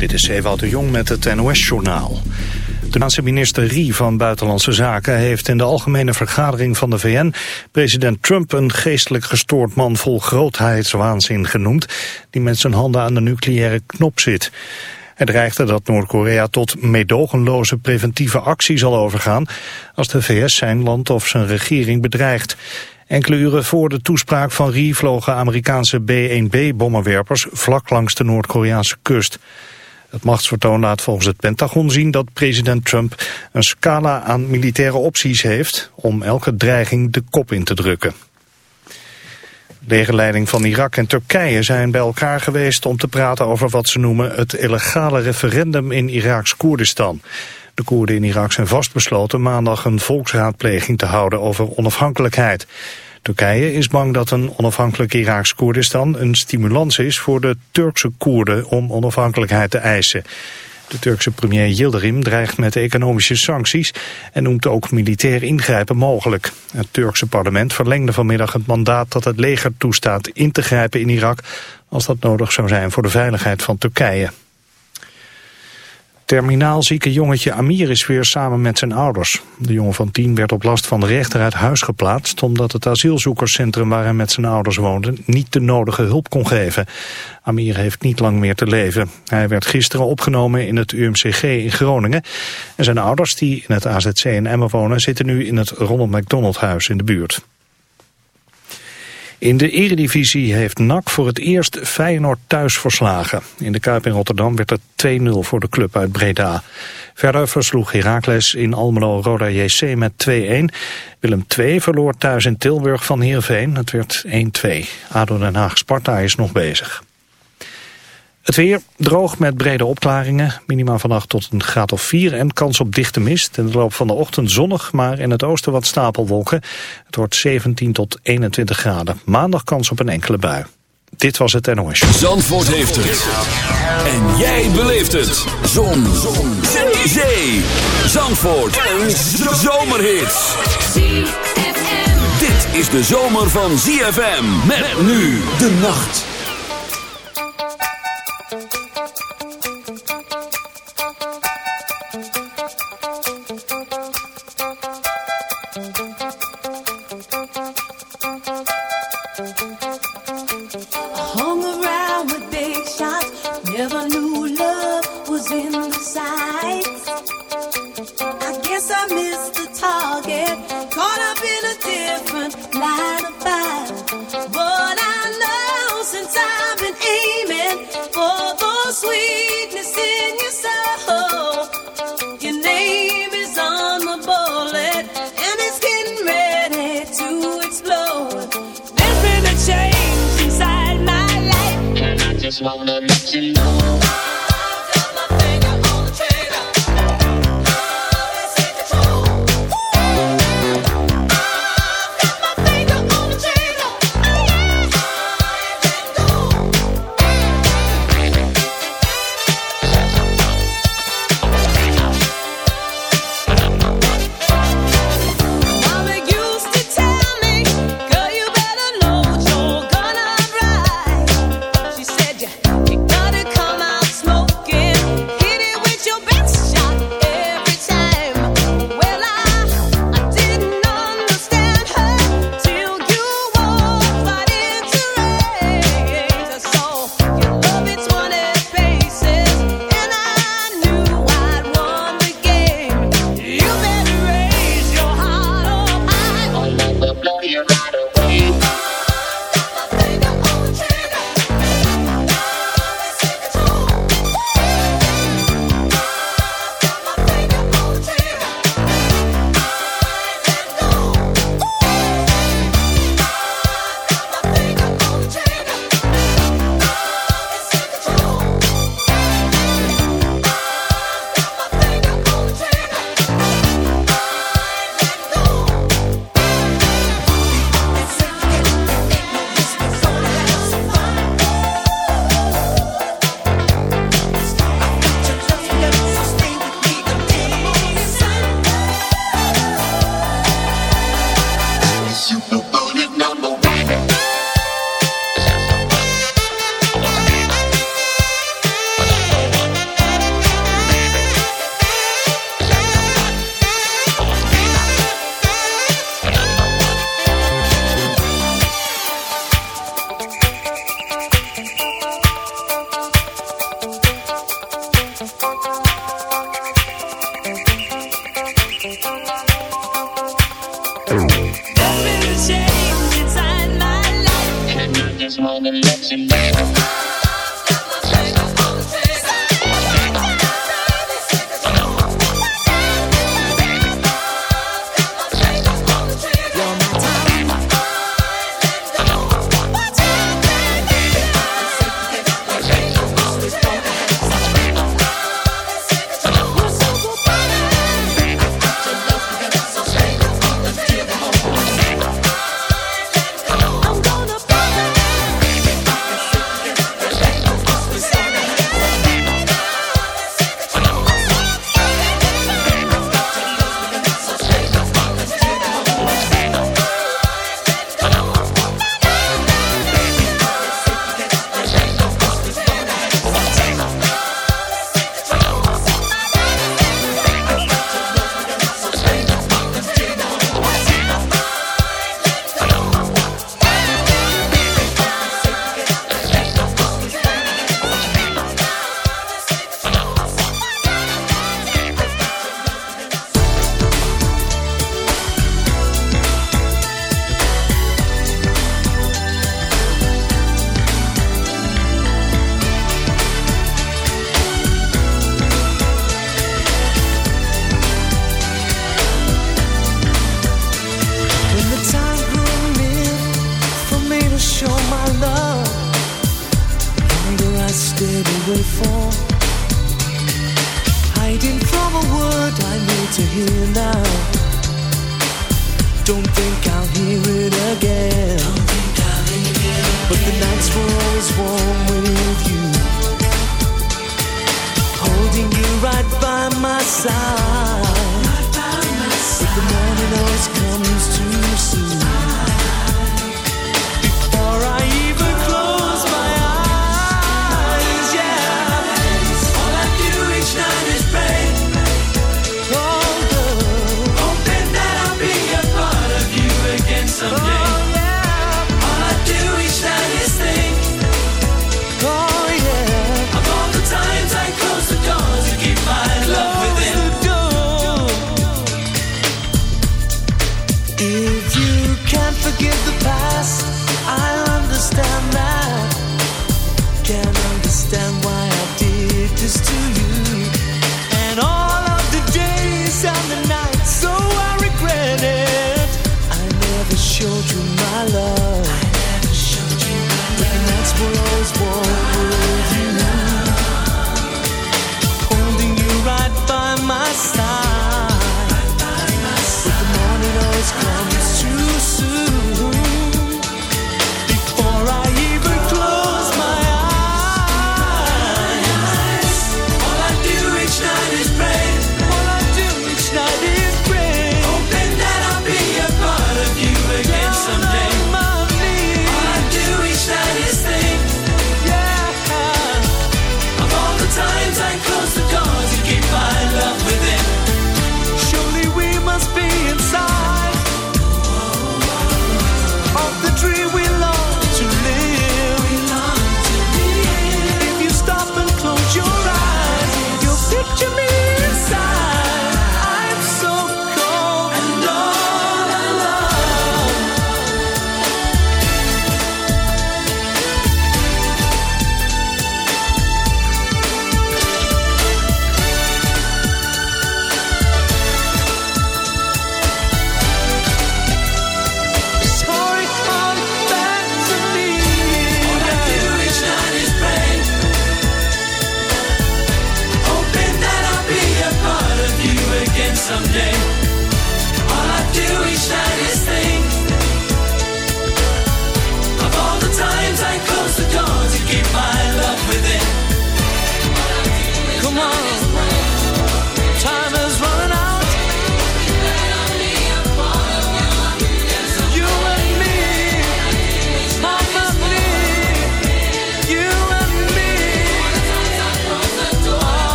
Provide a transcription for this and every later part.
Dit is Ewout de Jong met het NOS-journaal. De Naanse minister Rie van Buitenlandse Zaken heeft in de algemene vergadering van de VN president Trump een geestelijk gestoord man vol grootheidswaanzin genoemd, die met zijn handen aan de nucleaire knop zit. Hij dreigde dat Noord-Korea tot meedogenloze preventieve actie zal overgaan als de VS zijn land of zijn regering bedreigt. Enkele uren voor de toespraak van Rie vlogen Amerikaanse B-1B-bommenwerpers vlak langs de Noord-Koreaanse kust. Het machtsvertoon laat volgens het Pentagon zien dat president Trump een scala aan militaire opties heeft om elke dreiging de kop in te drukken. De legerleiding van Irak en Turkije zijn bij elkaar geweest om te praten over wat ze noemen het illegale referendum in Iraks Koerdistan. De Koerden in Irak zijn vastbesloten maandag een volksraadpleging te houden over onafhankelijkheid. Turkije is bang dat een onafhankelijk Iraaks Koerdistan een stimulans is voor de Turkse Koerden om onafhankelijkheid te eisen. De Turkse premier Yildirim dreigt met economische sancties en noemt ook militair ingrijpen mogelijk. Het Turkse parlement verlengde vanmiddag het mandaat dat het leger toestaat in te grijpen in Irak als dat nodig zou zijn voor de veiligheid van Turkije. Terminaal zieke jongetje Amir is weer samen met zijn ouders. De jongen van tien werd op last van de rechter uit huis geplaatst... omdat het asielzoekerscentrum waar hij met zijn ouders woonde... niet de nodige hulp kon geven. Amir heeft niet lang meer te leven. Hij werd gisteren opgenomen in het UMCG in Groningen. En zijn ouders, die in het AZC in Emmen wonen... zitten nu in het Ronald McDonald Huis in de buurt. In de eredivisie heeft NAC voor het eerst Feyenoord thuis verslagen. In de Kuip in Rotterdam werd het 2-0 voor de club uit Breda. Verder versloeg Heracles in Almelo Roda JC met 2-1. Willem II verloor thuis in Tilburg van Heerenveen. Het werd 1-2. ADO Den Haag Sparta is nog bezig. Het weer droog met brede opklaringen. Minimaal vannacht tot een graad of 4 en kans op dichte mist. In de loop van de ochtend zonnig, maar in het oosten wat stapelwolken. Het wordt 17 tot 21 graden. Maandag kans op een enkele bui. Dit was het NOS. Zandvoort heeft het. En jij beleeft het. Zon. Zon. Zee. Zandvoort. Een zomerhit. Dit is de zomer van ZFM. Met nu de nacht. Arizona.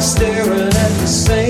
staring at the same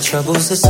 troubles aside.